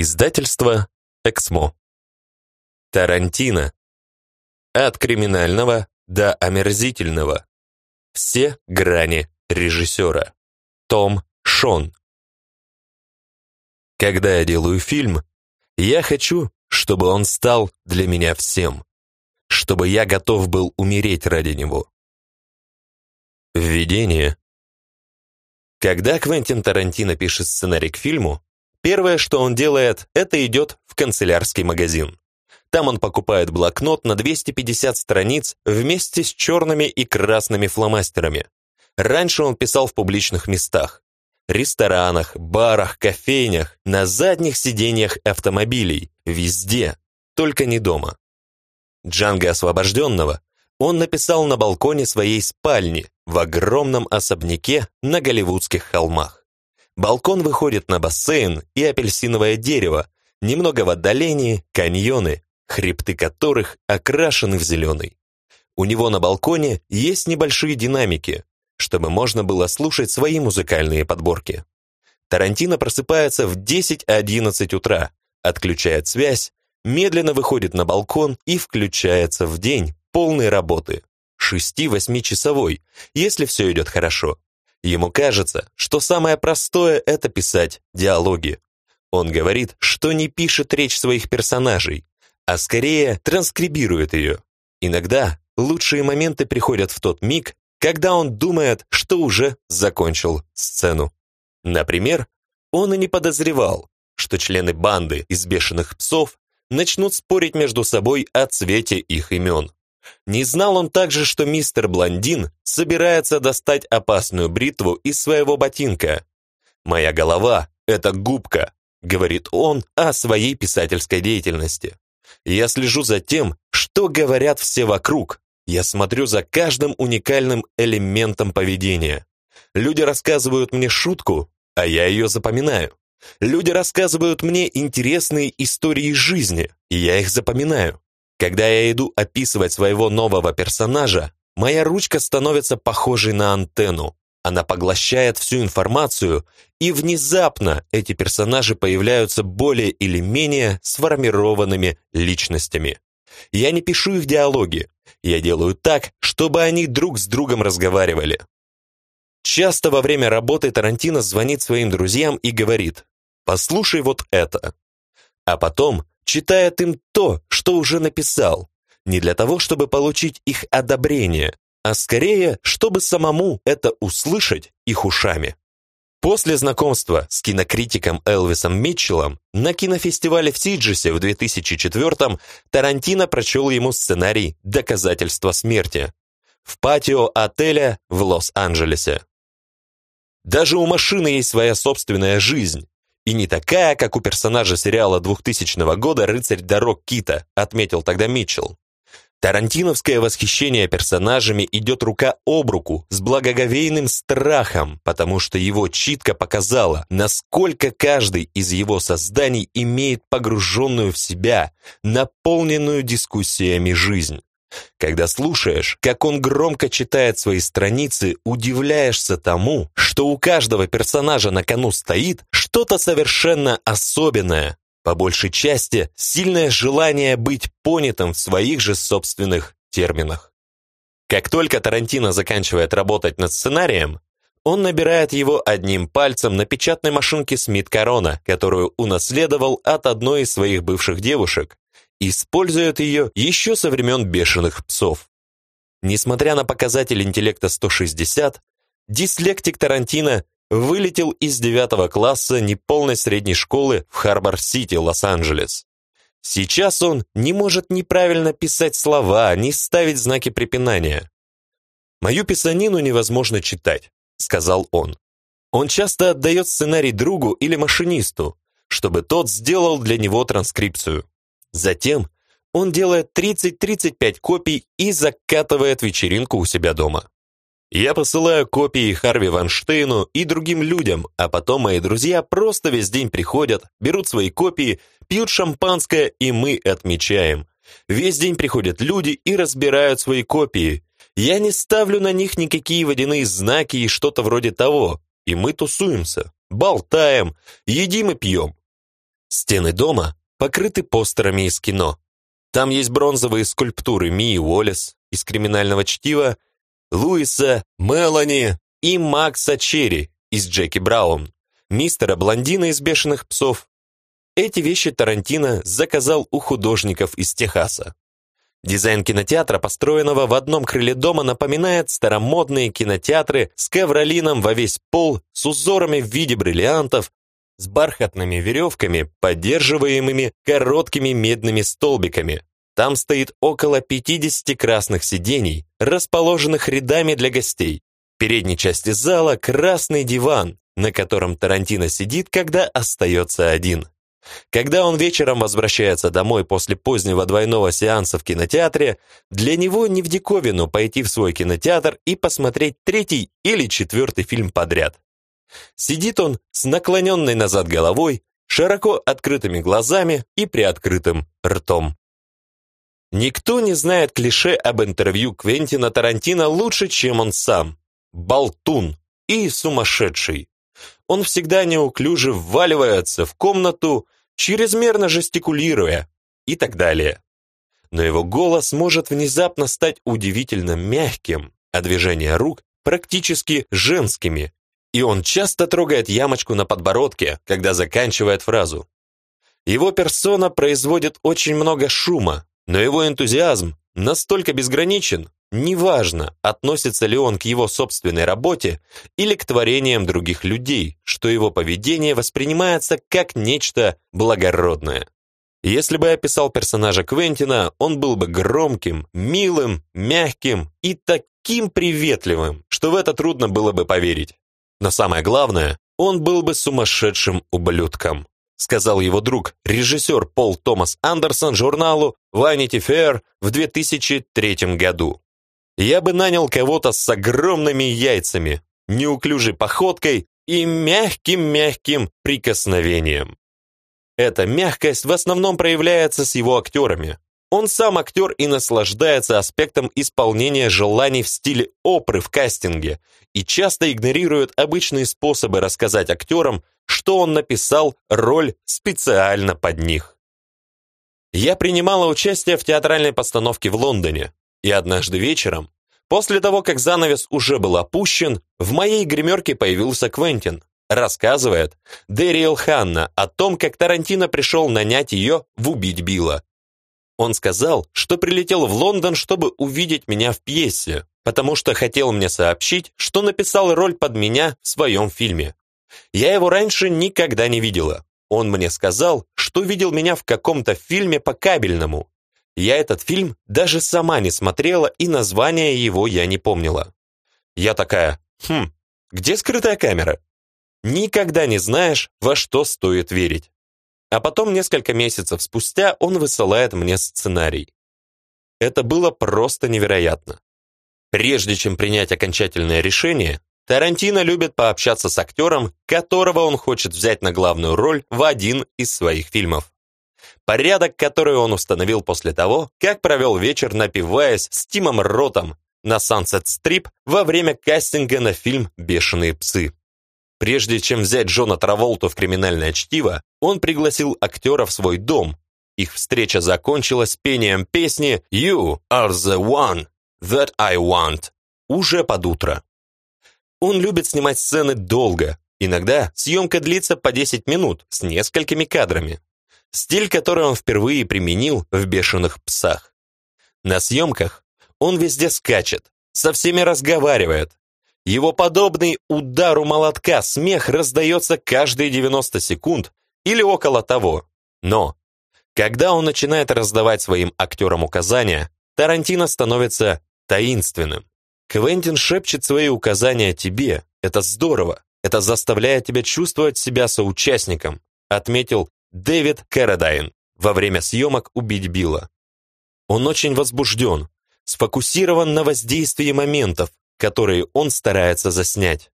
Издательство «Эксмо». Тарантино. От криминального до омерзительного. Все грани режиссера. Том Шон. Когда я делаю фильм, я хочу, чтобы он стал для меня всем. Чтобы я готов был умереть ради него. Введение. Когда Квентин Тарантино пишет сценарий к фильму, первое, что он делает, это идет в канцелярский магазин. Там он покупает блокнот на 250 страниц вместе с черными и красными фломастерами. Раньше он писал в публичных местах. Ресторанах, барах, кофейнях, на задних сиденьях автомобилей, везде, только не дома. Джанго освобожденного он написал на балконе своей спальни в огромном особняке на Голливудских холмах. Балкон выходит на бассейн и апельсиновое дерево, немного в отдалении каньоны, хребты которых окрашены в зеленый. У него на балконе есть небольшие динамики, чтобы можно было слушать свои музыкальные подборки. Тарантино просыпается в 10-11 утра, отключает связь, медленно выходит на балкон и включается в день полной работы, 6-8-часовой, если все идет хорошо. Ему кажется, что самое простое – это писать диалоги. Он говорит, что не пишет речь своих персонажей, а скорее транскрибирует ее. Иногда лучшие моменты приходят в тот миг, когда он думает, что уже закончил сцену. Например, он и не подозревал, что члены банды из бешеных псов начнут спорить между собой о цвете их имен. Не знал он также, что мистер Блондин собирается достать опасную бритву из своего ботинка. «Моя голова — это губка», — говорит он о своей писательской деятельности. Я слежу за тем, что говорят все вокруг. Я смотрю за каждым уникальным элементом поведения. Люди рассказывают мне шутку, а я ее запоминаю. Люди рассказывают мне интересные истории жизни, и я их запоминаю. Когда я иду описывать своего нового персонажа, моя ручка становится похожей на антенну. Она поглощает всю информацию, и внезапно эти персонажи появляются более или менее сформированными личностями. Я не пишу их диалоги, я делаю так, чтобы они друг с другом разговаривали. Часто во время работы Тарантино звонит своим друзьям и говорит «Послушай вот это». А потом читает им то, что уже написал, не для того, чтобы получить их одобрение, а скорее, чтобы самому это услышать их ушами. После знакомства с кинокритиком Элвисом Митчеллом на кинофестивале в Сиджесе в 2004 Тарантино прочел ему сценарий «Доказательство смерти» в патио отеля в Лос-Анджелесе. Даже у машины есть своя собственная жизнь, и не такая, как у персонажа сериала 2000 года «Рыцарь дорог Кита», отметил тогда Митчелл. Тарантиновское восхищение персонажами идет рука об руку с благоговейным страхом, потому что его читка показала, насколько каждый из его созданий имеет погруженную в себя, наполненную дискуссиями жизнь. Когда слушаешь, как он громко читает свои страницы, удивляешься тому, что у каждого персонажа на кону стоит что-то совершенно особенное, по большей части, сильное желание быть понятым в своих же собственных терминах. Как только Тарантино заканчивает работать над сценарием, он набирает его одним пальцем на печатной машинке Смит Корона, которую унаследовал от одной из своих бывших девушек, использует ее еще со времен бешеных псов. Несмотря на показатель интеллекта 160, дислектик Тарантино вылетел из девятого класса неполной средней школы в Харбор-Сити, Лос-Анджелес. Сейчас он не может неправильно писать слова, ни ставить знаки препинания. «Мою писанину невозможно читать», — сказал он. Он часто отдает сценарий другу или машинисту, чтобы тот сделал для него транскрипцию. Затем он делает 30-35 копий и закатывает вечеринку у себя дома. Я посылаю копии Харви Ванштейну и другим людям, а потом мои друзья просто весь день приходят, берут свои копии, пьют шампанское, и мы отмечаем. Весь день приходят люди и разбирают свои копии. Я не ставлю на них никакие водяные знаки и что-то вроде того. И мы тусуемся, болтаем, едим и пьем. Стены дома покрыты постерами из кино. Там есть бронзовые скульптуры Мии Уоллес из «Криминального чтива», Луиса, Мелани и Макса Черри из «Джеки Браун», мистера Блондина из «Бешеных псов». Эти вещи Тарантино заказал у художников из Техаса. Дизайн кинотеатра, построенного в одном крыле дома, напоминает старомодные кинотеатры с ковролином во весь пол, с узорами в виде бриллиантов, с бархатными веревками, поддерживаемыми короткими медными столбиками. Там стоит около 50 красных сидений, расположенных рядами для гостей. В передней части зала красный диван, на котором Тарантино сидит, когда остается один. Когда он вечером возвращается домой после позднего двойного сеанса в кинотеатре, для него не в диковину пойти в свой кинотеатр и посмотреть третий или четвертый фильм подряд. Сидит он с наклоненной назад головой, широко открытыми глазами и приоткрытым ртом. Никто не знает клише об интервью Квентина Тарантино лучше, чем он сам. Болтун и сумасшедший. Он всегда неуклюже вваливается в комнату, чрезмерно жестикулируя и так далее. Но его голос может внезапно стать удивительно мягким, а движения рук практически женскими, и он часто трогает ямочку на подбородке, когда заканчивает фразу. Его персона производит очень много шума, но его энтузиазм настолько безграничен, неважно, относится ли он к его собственной работе или к творениям других людей, что его поведение воспринимается как нечто благородное. Если бы я описал персонажа Квентина, он был бы громким, милым, мягким и таким приветливым, что в это трудно было бы поверить. Но самое главное, он был бы сумасшедшим ублюдком, сказал его друг, режиссер Пол Томас Андерсон журналу Vanity Fair в 2003 году. Я бы нанял кого-то с огромными яйцами, неуклюжей походкой и мягким-мягким прикосновением. Эта мягкость в основном проявляется с его актерами, он сам актер и наслаждается аспектом исполнения желаний в стиле опры в кастинге и часто игнорирует обычные способы рассказать актерам, что он написал роль специально под них. Я принимала участие в театральной постановке в Лондоне, и однажды вечером, после того, как занавес уже был опущен, в моей гримерке появился Квентин, рассказывает Дэриэл Ханна о том, как Тарантино пришел нанять ее в «Убить Билла». Он сказал, что прилетел в Лондон, чтобы увидеть меня в пьесе, потому что хотел мне сообщить, что написал роль под меня в своем фильме. Я его раньше никогда не видела. Он мне сказал, что видел меня в каком-то фильме по кабельному. Я этот фильм даже сама не смотрела, и название его я не помнила. Я такая, хм, где скрытая камера? Никогда не знаешь, во что стоит верить. А потом, несколько месяцев спустя, он высылает мне сценарий. Это было просто невероятно. Прежде чем принять окончательное решение, Тарантино любит пообщаться с актером, которого он хочет взять на главную роль в один из своих фильмов. Порядок, который он установил после того, как провел вечер, напиваясь с Тимом Ротом на Sunset Strip во время кастинга на фильм «Бешеные псы». Прежде чем взять Джона Траволту в криминальное чтиво, он пригласил актера в свой дом. Их встреча закончилась пением песни «You are the one that I want» уже под утро. Он любит снимать сцены долго. Иногда съемка длится по 10 минут с несколькими кадрами. Стиль, который он впервые применил в «Бешеных псах». На съемках он везде скачет, со всеми разговаривает, его подобный удару молотка смех раздается каждые 90 секунд или около того. Но, когда он начинает раздавать своим актерам указания, Тарантино становится таинственным. Квентин шепчет свои указания тебе. Это здорово. Это заставляет тебя чувствовать себя соучастником, отметил Дэвид Кэродайн во время съемок «Убить Билла». Он очень возбужден, сфокусирован на воздействии моментов, которые он старается заснять.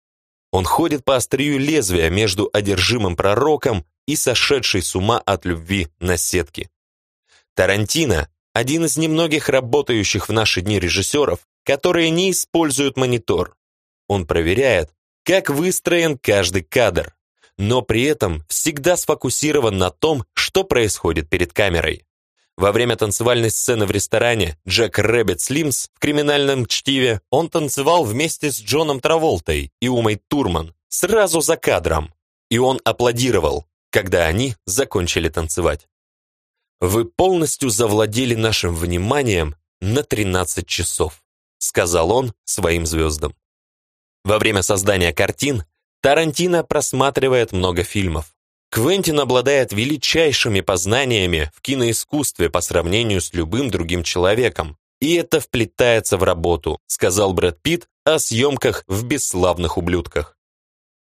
Он ходит по острию лезвия между одержимым пророком и сошедшей с ума от любви на сетке. Тарантино – один из немногих работающих в наши дни режиссеров, которые не используют монитор. Он проверяет, как выстроен каждый кадр. но при этом всегда сфокусирован на том, что происходит перед камерой. Во время танцевальной сцены в ресторане Джек Рэббит Слимс в криминальном чтиве он танцевал вместе с Джоном Траволтой и Умой Турман сразу за кадром, и он аплодировал, когда они закончили танцевать. «Вы полностью завладели нашим вниманием на 13 часов», сказал он своим звездам. Во время создания картин Тарантино просматривает много фильмов. Квентин обладает величайшими познаниями в киноискусстве по сравнению с любым другим человеком, и это вплетается в работу, сказал Брэд Питт о съемках в «Бесславных ублюдках».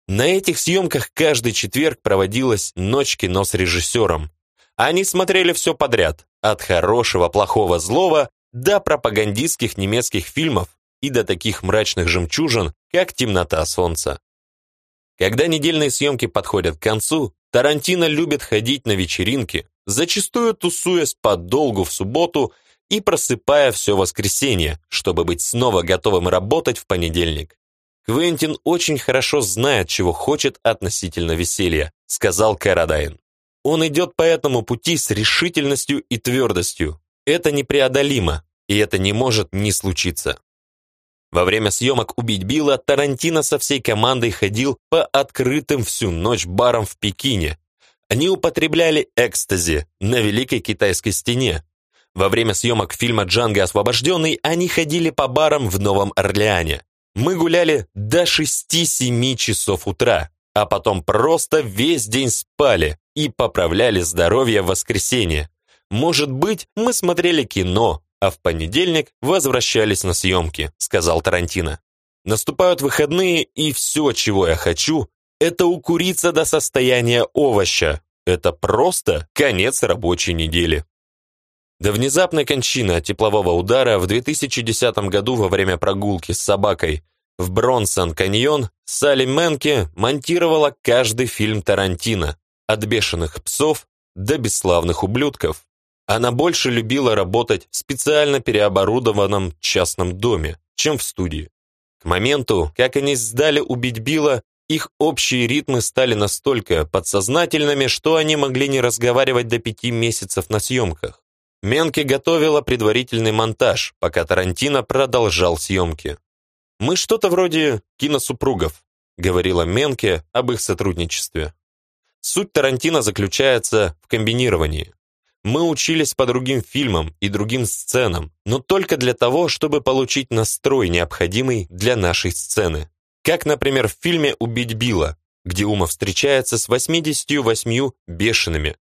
На этих съемках каждый четверг проводилась ночь кино с режиссером. Они смотрели все подряд, от хорошего, плохого, злого до пропагандистских немецких фильмов и до таких мрачных жемчужин, как «Темнота солнца». Когда недельные съемки подходят к концу, Тарантино любит ходить на вечеринки, зачастую тусуясь подолгу в субботу и просыпая все воскресенье, чтобы быть снова готовым работать в понедельник. Квентин очень хорошо знает, чего хочет относительно веселья, сказал Карадайн. Он идет по этому пути с решительностью и твердостью. Это непреодолимо, и это не может не случиться. Во время съемок «Убить Билла» Тарантино со всей командой ходил по открытым всю ночь барам в Пекине. Они употребляли экстази на Великой Китайской стене. Во время съемок фильма «Джанго освобожденный» они ходили по барам в Новом Орлеане. Мы гуляли до 6-7 часов утра, а потом просто весь день спали и поправляли здоровье в воскресенье. Может быть, мы смотрели кино, а в понедельник возвращались на съемки», — сказал Тарантино. «Наступают выходные, и все, чего я хочу, это укуриться до состояния овоща. Это просто конец рабочей недели». До внезапной кончины от теплового удара в 2010 году во время прогулки с собакой в Бронсон-каньон Салли Менке монтировала каждый фильм Тарантино, от «Бешеных псов» до «Бесславных ублюдков». Она больше любила работать в специально переоборудованном частном доме, чем в студии. К моменту, как они сдали «Убить Билла», их общие ритмы стали настолько подсознательными, что они могли не разговаривать до пяти месяцев на съемках. Менке готовила предварительный монтаж, пока Тарантино продолжал съемки. «Мы что-то вроде киносупругов», — говорила Менке об их сотрудничестве. Суть Тарантино заключается в комбинировании. Мы учились по другим фильмам и другим сценам, но только для того, чтобы получить настрой, необходимый для нашей сцены. Как, например, в фильме «Убить Билла», где Ума встречается с 88 бешеными.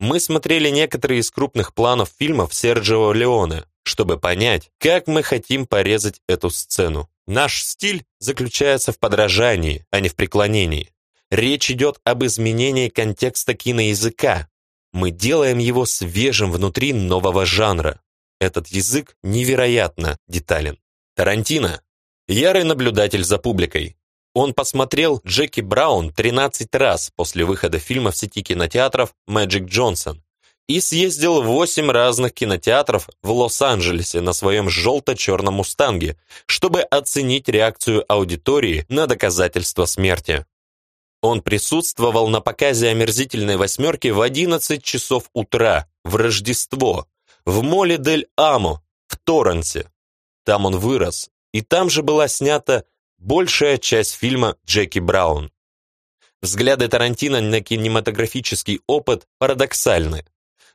Мы смотрели некоторые из крупных планов фильмов Серджио Леоне, чтобы понять, как мы хотим порезать эту сцену. Наш стиль заключается в подражании, а не в преклонении. Речь идет об изменении контекста киноязыка, мы делаем его свежим внутри нового жанра. Этот язык невероятно детален. Тарантино – ярый наблюдатель за публикой. Он посмотрел Джеки Браун 13 раз после выхода фильма в сети кинотеатров «Мэджик Джонсон» и съездил в 8 разных кинотеатров в Лос-Анджелесе на своем желто-черном «Мустанге», чтобы оценить реакцию аудитории на доказательства смерти. Он присутствовал на показе омерзительной восьмерки в 11 часов утра, в Рождество, в Моле дель Амо, в Торренсе. Там он вырос, и там же была снята большая часть фильма «Джеки Браун». Взгляды Тарантино на кинематографический опыт парадоксальны.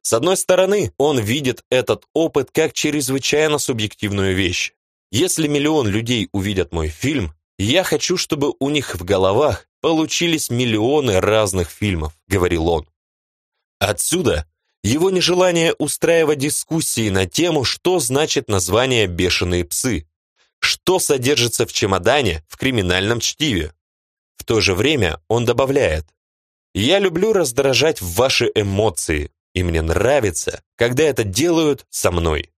С одной стороны, он видит этот опыт как чрезвычайно субъективную вещь. Если миллион людей увидят мой фильм, я хочу, чтобы у них в головах получились миллионы разных фильмов, говорил он. Отсюда его нежелание устраивать дискуссии на тему, что значит название «бешеные псы», что содержится в чемодане в криминальном чтиве. В то же время он добавляет, «Я люблю раздражать ваши эмоции, и мне нравится, когда это делают со мной.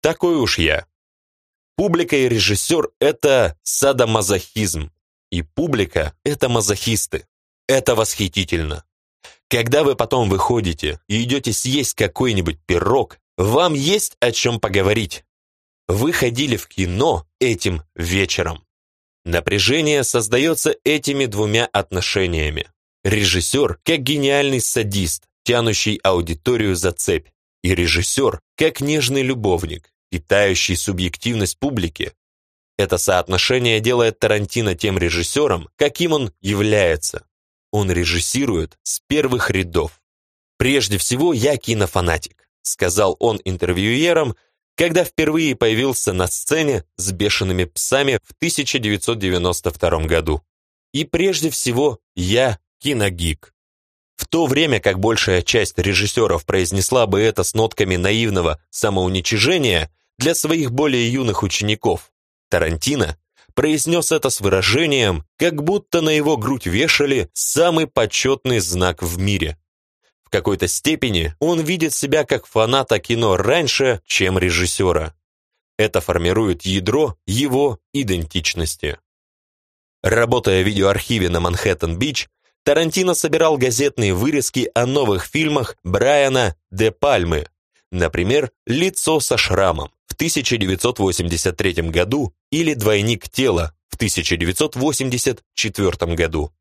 Такой уж я». Публика и режиссер – это садомазохизм, и публика – это мазохисты. Это восхитительно. Когда вы потом выходите и идете съесть какой-нибудь пирог, вам есть о чем поговорить. Вы ходили в кино этим вечером. Напряжение создается этими двумя отношениями. Режиссер как гениальный садист, тянущий аудиторию за цепь. И режиссер как нежный любовник, питающий субъективность публики. Это соотношение делает Тарантино тем режиссером, каким он является. Он режиссирует с первых рядов. «Прежде всего, я кинофанатик», сказал он интервьюерам, когда впервые появился на сцене с «Бешеными псами» в 1992 году. И прежде всего, я киногик. В то время как большая часть режиссеров произнесла бы это с нотками наивного самоуничижения для своих более юных учеников, Тарантино произнес это с выражением, как будто на его грудь вешали самый почетный знак в мире. В какой-то степени он видит себя как фаната кино раньше, чем режиссера. Это формирует ядро его идентичности. Работая в видеоархиве на Манхэттен-Бич, Тарантино собирал газетные вырезки о новых фильмах Брайана Де Пальмы, например, «Лицо со шрамом» в 1983 году или «Двойник тела» в 1984 году.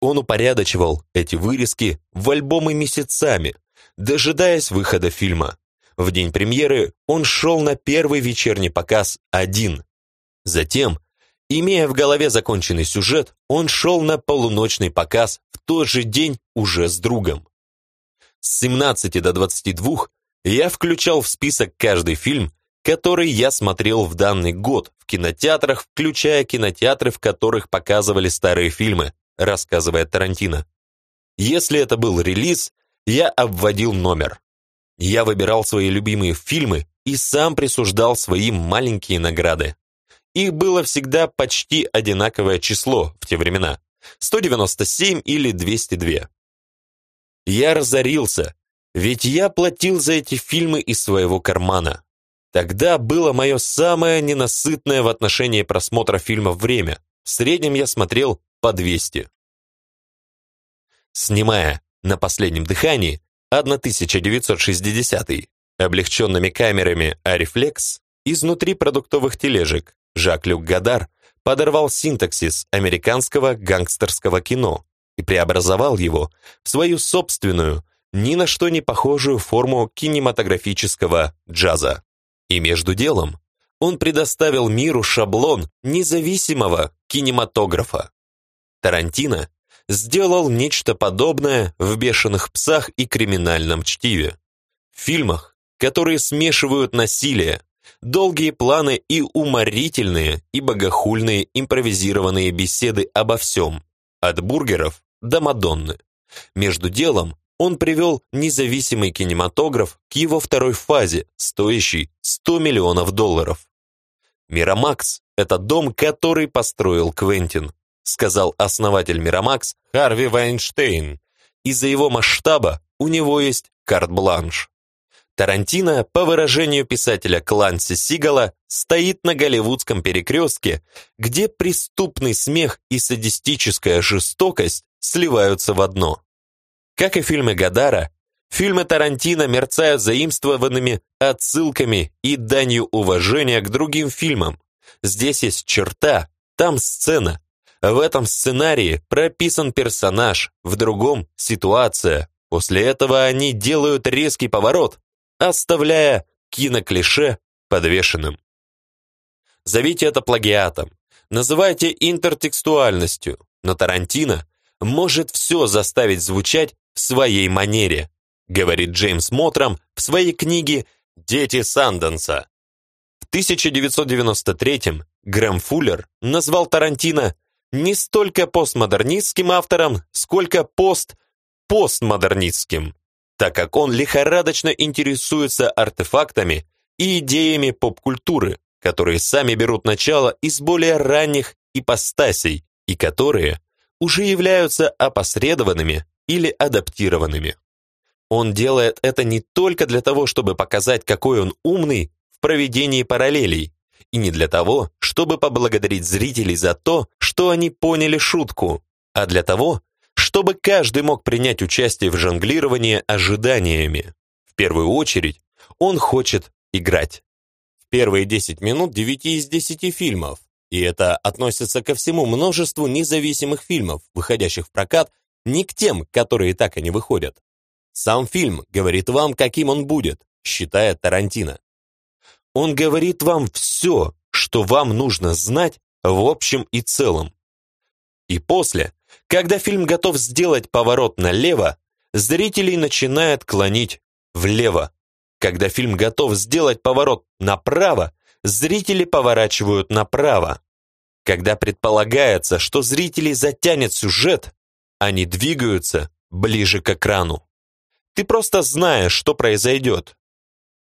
Он упорядочивал эти вырезки в альбомы месяцами, дожидаясь выхода фильма. В день премьеры он шел на первый вечерний показ один. Затем Имея в голове законченный сюжет, он шел на полуночный показ в тот же день уже с другом. С 17 до 22 я включал в список каждый фильм, который я смотрел в данный год в кинотеатрах, включая кинотеатры, в которых показывали старые фильмы, рассказывает Тарантино. Если это был релиз, я обводил номер. Я выбирал свои любимые фильмы и сам присуждал свои маленькие награды. Их было всегда почти одинаковое число в те времена – 197 или 202. Я разорился, ведь я платил за эти фильмы из своего кармана. Тогда было мое самое ненасытное в отношении просмотра фильмов время. В среднем я смотрел по 200. Снимая на последнем дыхании 1960 облегченными камерами Арифлекс изнутри продуктовых тележек, Жак-Люк Гадар подорвал синтаксис американского гангстерского кино и преобразовал его в свою собственную, ни на что не похожую форму кинематографического джаза. И между делом он предоставил миру шаблон независимого кинематографа. Тарантино сделал нечто подобное в «Бешеных псах» и «Криминальном чтиве». В фильмах, которые смешивают насилие, долгие планы и уморительные и богохульные импровизированные беседы обо всем, от бургеров до Мадонны. Между делом он привел независимый кинематограф к его второй фазе, стоящей 100 миллионов долларов. «Мирамакс – это дом, который построил Квентин», сказал основатель Мирамакс Харви Вайнштейн. Из-за его масштаба у него есть карт-бланш. Тарантино, по выражению писателя Кланси Сигала, стоит на голливудском перекрестке, где преступный смех и садистическая жестокость сливаются в одно. Как и фильмы Гадара, фильмы Тарантино мерцают заимствованными отсылками и данью уважения к другим фильмам. Здесь есть черта, там сцена. В этом сценарии прописан персонаж, в другом – ситуация. После этого они делают резкий поворот, оставляя киноклише подвешенным. Зовите это плагиатом, называйте интертекстуальностью, но Тарантино может все заставить звучать в своей манере, говорит Джеймс Мотром в своей книге «Дети Санденса». В 1993-м Грэм Фуллер назвал Тарантино не столько постмодернистским автором, сколько пост-постмодернистским так как он лихорадочно интересуется артефактами и идеями поп-культуры, которые сами берут начало из более ранних ипостасей и которые уже являются опосредованными или адаптированными. Он делает это не только для того, чтобы показать, какой он умный в проведении параллелей, и не для того, чтобы поблагодарить зрителей за то, что они поняли шутку, а для того, чтобы каждый мог принять участие в жонглировании ожиданиями. В первую очередь, он хочет играть. В первые 10 минут 9 из 10 фильмов, и это относится ко всему множеству независимых фильмов, выходящих в прокат не к тем, которые так и не выходят. Сам фильм говорит вам, каким он будет, считает Тарантино. Он говорит вам все, что вам нужно знать в общем и целом. И после, когда фильм готов сделать поворот налево, зрителей начинает клонить влево. Когда фильм готов сделать поворот направо, зрители поворачивают направо. Когда предполагается, что зрителей затянет сюжет, они двигаются ближе к экрану. Ты просто знаешь, что произойдет.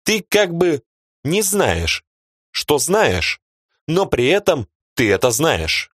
Ты как бы не знаешь, что знаешь, но при этом ты это знаешь.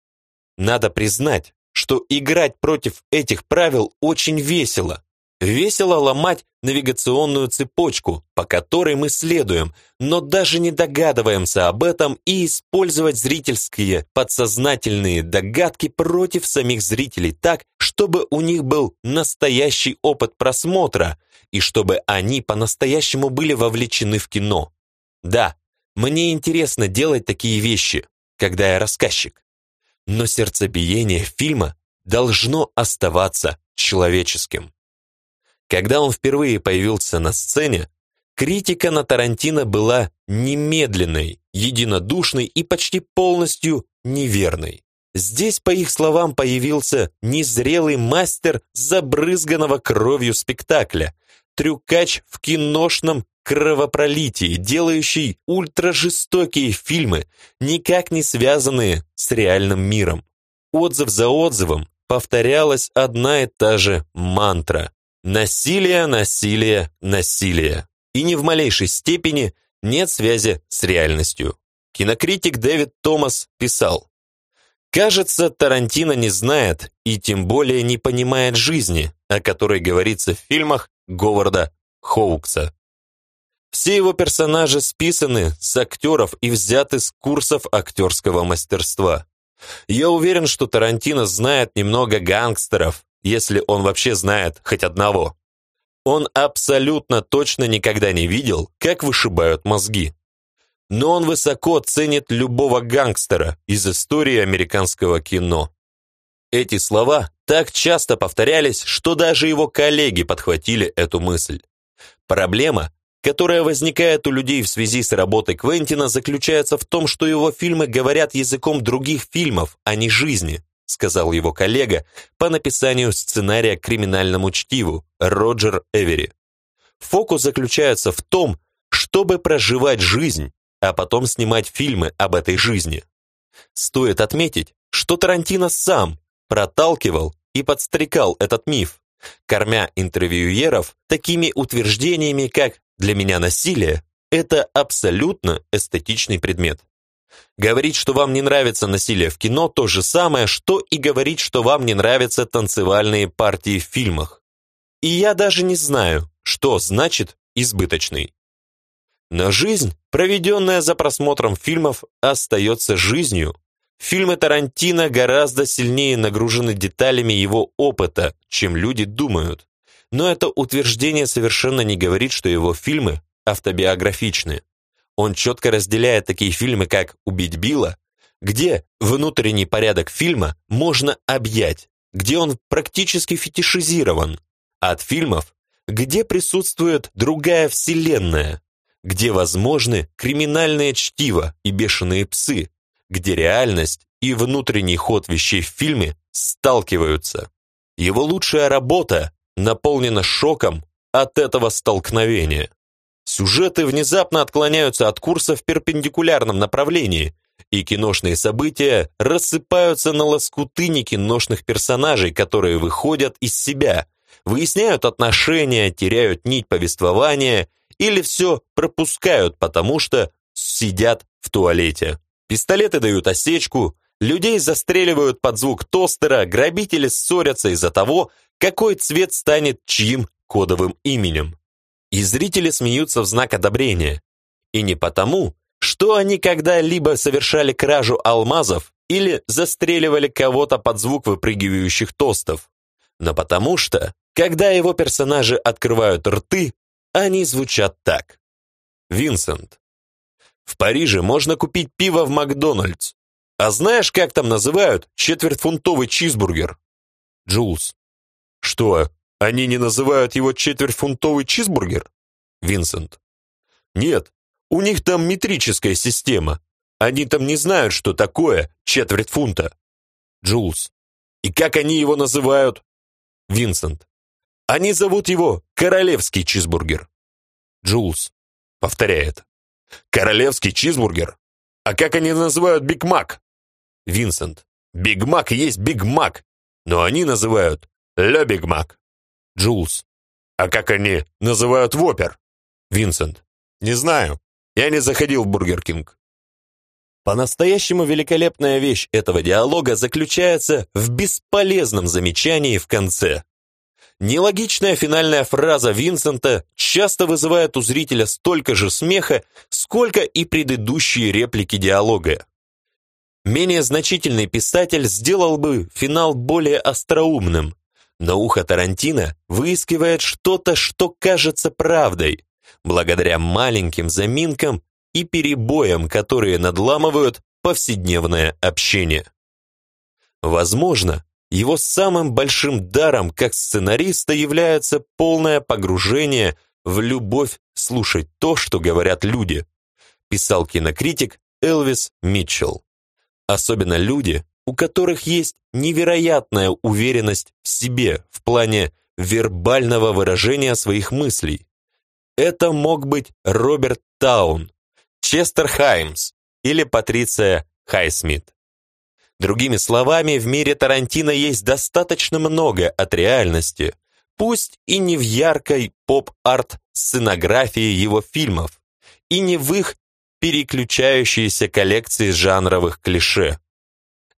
Надо признать, что играть против этих правил очень весело. Весело ломать навигационную цепочку, по которой мы следуем, но даже не догадываемся об этом и использовать зрительские подсознательные догадки против самих зрителей так, чтобы у них был настоящий опыт просмотра и чтобы они по-настоящему были вовлечены в кино. Да, мне интересно делать такие вещи, когда я рассказчик. Но сердцебиение фильма должно оставаться человеческим. Когда он впервые появился на сцене, критика на Тарантино была немедленной, единодушной и почти полностью неверной. Здесь, по их словам, появился незрелый мастер забрызганного кровью спектакля, трюкач в киношном кровопролитии, делающий ультражестокие фильмы, никак не связанные с реальным миром. Отзыв за отзывом повторялась одна и та же мантра. Насилие, насилие, насилие. И ни в малейшей степени нет связи с реальностью. Кинокритик Дэвид Томас писал, «Кажется, Тарантино не знает и тем более не понимает жизни, о которой говорится в фильмах Говарда Хоукса. Все его персонажи списаны с актеров и взяты с курсов актерского мастерства. Я уверен, что Тарантино знает немного гангстеров, если он вообще знает хоть одного. Он абсолютно точно никогда не видел, как вышибают мозги. Но он высоко ценит любого гангстера из истории американского кино. Эти слова так часто повторялись, что даже его коллеги подхватили эту мысль. Проблема, которая возникает у людей в связи с работой Квентина, заключается в том, что его фильмы говорят языком других фильмов, а не жизни, сказал его коллега по написанию сценария к криминальному чтиву Роджер Эвери. Фокус заключается в том, чтобы проживать жизнь, а потом снимать фильмы об этой жизни. Стоит отметить, что Тарантино сам проталкивал и подстрекал этот миф, кормя интервьюеров такими утверждениями, как «для меня насилие – это абсолютно эстетичный предмет». Говорить, что вам не нравится насилие в кино, то же самое, что и говорить, что вам не нравятся танцевальные партии в фильмах. И я даже не знаю, что значит избыточный. Но жизнь, проведенная за просмотром фильмов, остается жизнью, Фильмы Тарантино гораздо сильнее нагружены деталями его опыта, чем люди думают. Но это утверждение совершенно не говорит, что его фильмы автобиографичны. Он четко разделяет такие фильмы, как «Убить Билла», где внутренний порядок фильма можно объять, где он практически фетишизирован, от фильмов, где присутствует другая вселенная, где возможны криминальное чтиво и бешеные псы, где реальность и внутренний ход вещей в фильме сталкиваются. Его лучшая работа наполнена шоком от этого столкновения. Сюжеты внезапно отклоняются от курса в перпендикулярном направлении, и киношные события рассыпаются на лоскуты некиношных персонажей, которые выходят из себя, выясняют отношения, теряют нить повествования или все пропускают, потому что сидят в туалете. Пистолеты дают осечку, людей застреливают под звук тостера, грабители ссорятся из-за того, какой цвет станет чьим кодовым именем. И зрители смеются в знак одобрения. И не потому, что они когда-либо совершали кражу алмазов или застреливали кого-то под звук выпрыгивающих тостов, но потому что, когда его персонажи открывают рты, они звучат так. Винсент. В Париже можно купить пиво в Макдональдс. А знаешь, как там называют четвертьфунтовый чизбургер? Джулс. Что, они не называют его четвертьфунтовый чизбургер? Винсент. Нет, у них там метрическая система. Они там не знают, что такое четверть фунта. Джулс. И как они его называют? Винсент. Они зовут его королевский чизбургер. Джулс. Повторяет. Королевский чизбургер? А как они называют Биг Мак? Винсент. Биг Мак есть Биг Мак, но они называют Ле Биг Мак. Джулс. А как они называют Воппер? Винсент. Не знаю. Я не заходил в Бургер Кинг. По-настоящему великолепная вещь этого диалога заключается в бесполезном замечании в конце. Нелогичная финальная фраза Винсента часто вызывает у зрителя столько же смеха, сколько и предыдущие реплики диалога. Менее значительный писатель сделал бы финал более остроумным, но ухо Тарантино выискивает что-то, что кажется правдой, благодаря маленьким заминкам и перебоям, которые надламывают повседневное общение. Возможно, его самым большим даром как сценариста является полное погружение в любовь слушать то, что говорят люди, писал кинокритик Элвис Митчелл. Особенно люди, у которых есть невероятная уверенность в себе в плане вербального выражения своих мыслей. Это мог быть Роберт Таун, Честер Хаймс или Патриция Хайсмит. Другими словами, в мире Тарантино есть достаточно много от реальности, пусть и не в яркой поп-арт сценографии его фильмов, и не в их переключающейся коллекции жанровых клише.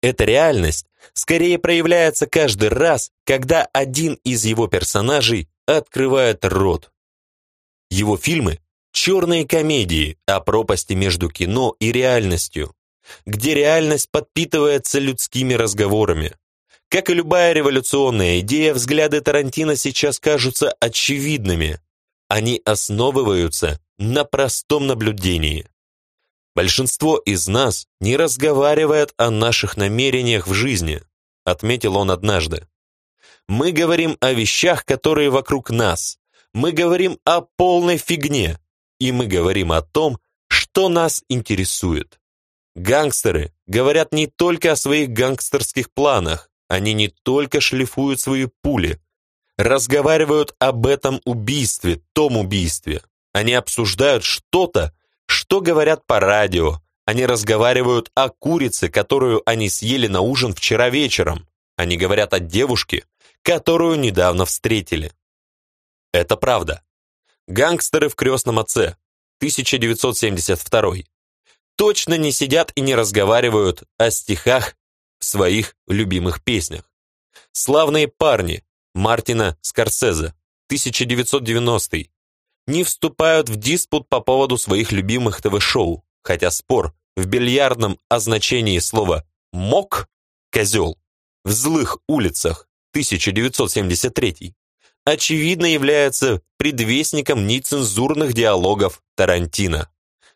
Эта реальность скорее проявляется каждый раз, когда один из его персонажей открывает рот. Его фильмы – черные комедии о пропасти между кино и реальностью, где реальность подпитывается людскими разговорами. Как и любая революционная идея, взгляды Тарантино сейчас кажутся очевидными. Они основываются на простом наблюдении. Большинство из нас не разговаривает о наших намерениях в жизни, отметил он однажды. Мы говорим о вещах, которые вокруг нас. Мы говорим о полной фигне, и мы говорим о том, что нас интересует. Гангстеры говорят не только о своих гангстерских планах, они не только шлифуют свои пули, разговаривают об этом убийстве, том убийстве. Они обсуждают что-то, что говорят по радио? Они разговаривают о курице, которую они съели на ужин вчера вечером. Они говорят о девушке, которую недавно встретили. Это правда. Гангстеры в «Крестном отце» 1972 точно не сидят и не разговаривают о стихах в своих любимых песнях. «Славные парни» Мартина Скорсезе 1990 не вступают в диспут по поводу своих любимых ТВ-шоу, хотя спор в бильярдном означении слова «мок» – «козел» в «Злых улицах» 1973 очевидно является предвестником нецензурных диалогов Тарантино.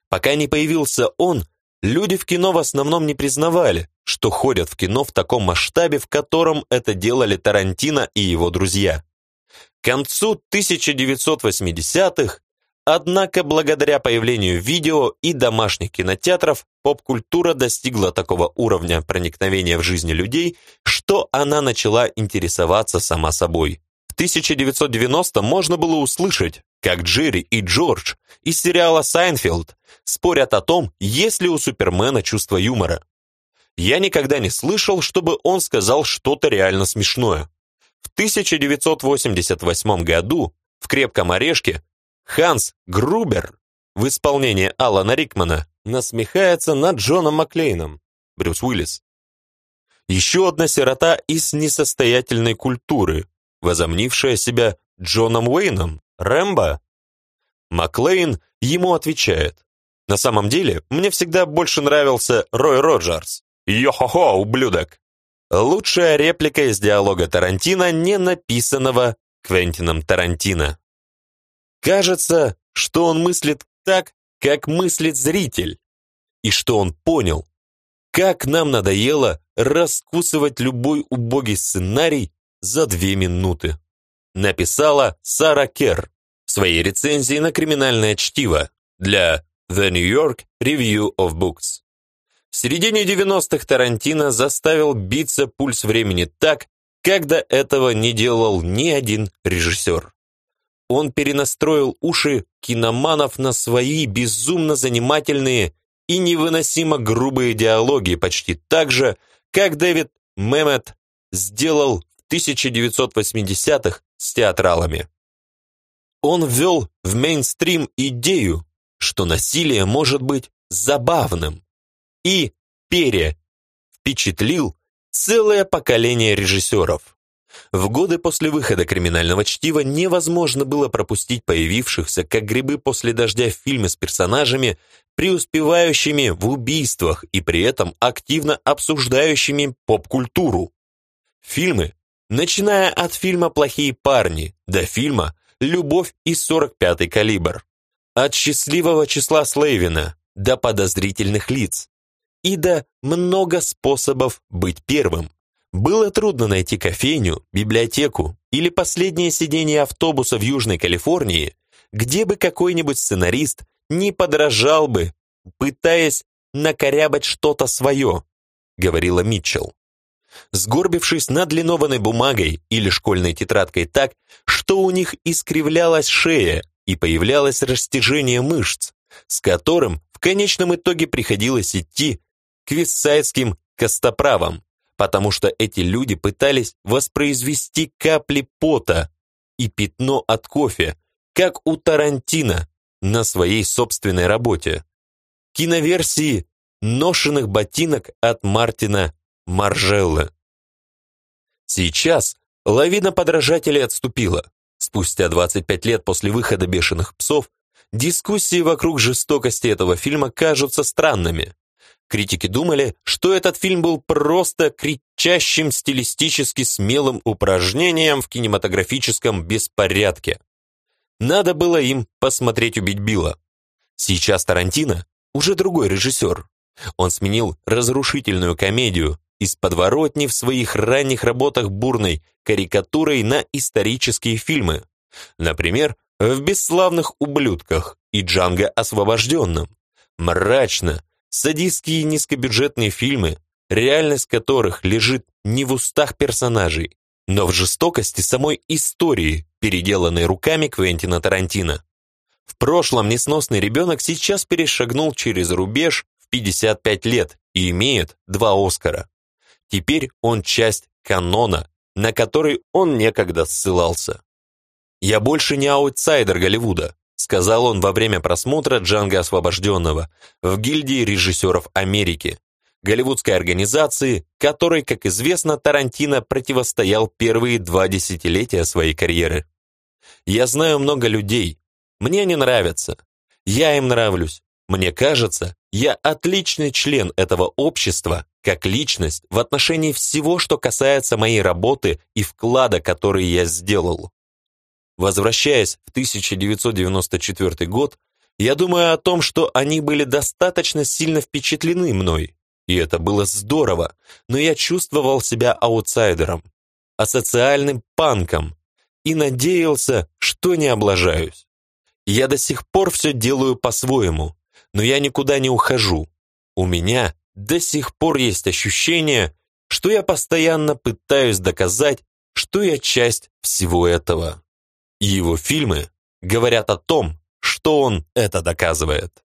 Пока не появился он, люди в кино в основном не признавали, что ходят в кино в таком масштабе, в котором это делали Тарантино и его друзья. К концу 1980-х, однако благодаря появлению видео и домашних кинотеатров, поп-культура достигла такого уровня проникновения в жизни людей, что она начала интересоваться сама собой. В 1990 можно было услышать, как Джерри и Джордж из сериала «Сайнфилд» спорят о том, есть ли у Супермена чувство юмора. Я никогда не слышал, чтобы он сказал что-то реально смешное. В 1988 году в «Крепком орешке» Ханс Грубер в исполнении Алана Рикмана насмехается над Джоном Маклейном, Брюс Уиллис. Еще одна сирота из несостоятельной культуры, возомнившая себя Джоном Уэйном, Рэмбо. Маклейн ему отвечает. На самом деле, мне всегда больше нравился Рой Роджерс. Йо-хо-хо, ублюдок! Лучшая реплика из диалога Тарантино, не написанного Квентином Тарантино. Кажется, что он мыслит так, как мыслит зритель, и что он понял, как нам надоело раскусывать любой убогий сценарий за две минуты. Написала Сара Керр в своей рецензии на криминальное чтиво для The New York Review of Books. В середине 90-х Тарантино заставил биться пульс времени так, как до этого не делал ни один режиссер. Он перенастроил уши киноманов на свои безумно занимательные и невыносимо грубые диалоги почти так же, как Дэвид Мэммет сделал в 1980-х с театралами. Он ввел в мейнстрим идею, что насилие может быть забавным, и пере впечатлил целое поколение режиссеров. В годы после выхода «Криминального чтива» невозможно было пропустить появившихся, как грибы после дождя, фильмы с персонажами, преуспевающими в убийствах и при этом активно обсуждающими поп-культуру. Фильмы, начиная от фильма «Плохие парни» до фильма «Любовь и 45-й калибр», от счастливого числа Слейвина до подозрительных лиц и до много способов быть первым. Было трудно найти кофейню, библиотеку или последнее сиденье автобуса в Южной Калифорнии, где бы какой-нибудь сценарист не подражал бы, пытаясь накорябать что-то свое, говорила Митчелл. Сгорбившись над линованной бумагой или школьной тетрадкой так, что у них искривлялась шея и появлялось растяжение мышц, с которым в конечном итоге приходилось идти к виссайдским костоправам, потому что эти люди пытались воспроизвести капли пота и пятно от кофе, как у Тарантино на своей собственной работе. Киноверсии ношенных ботинок от Мартина Маржелла. Сейчас лавина подражателей отступила. Спустя 25 лет после выхода «Бешеных псов» дискуссии вокруг жестокости этого фильма кажутся странными. Критики думали, что этот фильм был просто кричащим стилистически смелым упражнением в кинематографическом беспорядке. Надо было им посмотреть «Убить Билла». Сейчас Тарантино уже другой режиссер. Он сменил разрушительную комедию из подворотни в своих ранних работах бурной карикатурой на исторические фильмы. Например, в «Бесславных ублюдках» и «Джанго освобожденном». Мрачно, Садистские низкобюджетные фильмы, реальность которых лежит не в устах персонажей, но в жестокости самой истории, переделанной руками Квентина Тарантино. В прошлом несносный ребенок сейчас перешагнул через рубеж в 55 лет и имеет два Оскара. Теперь он часть канона, на который он некогда ссылался. Я больше не аутсайдер Голливуда сказал он во время просмотра «Джанго освобожденного» в гильдии режиссеров Америки, голливудской организации, которой, как известно, Тарантино противостоял первые два десятилетия своей карьеры. «Я знаю много людей. Мне они нравятся. Я им нравлюсь. Мне кажется, я отличный член этого общества, как личность в отношении всего, что касается моей работы и вклада, который я сделал. Возвращаясь в 1994 год, я думаю о том, что они были достаточно сильно впечатлены мной. И это было здорово, но я чувствовал себя аутсайдером, асоциальным панком и надеялся, что не облажаюсь. Я до сих пор все делаю по-своему, но я никуда не ухожу. У меня до сих пор есть ощущение, что я постоянно пытаюсь доказать, что я часть всего этого. И его фильмы говорят о том, что он это доказывает.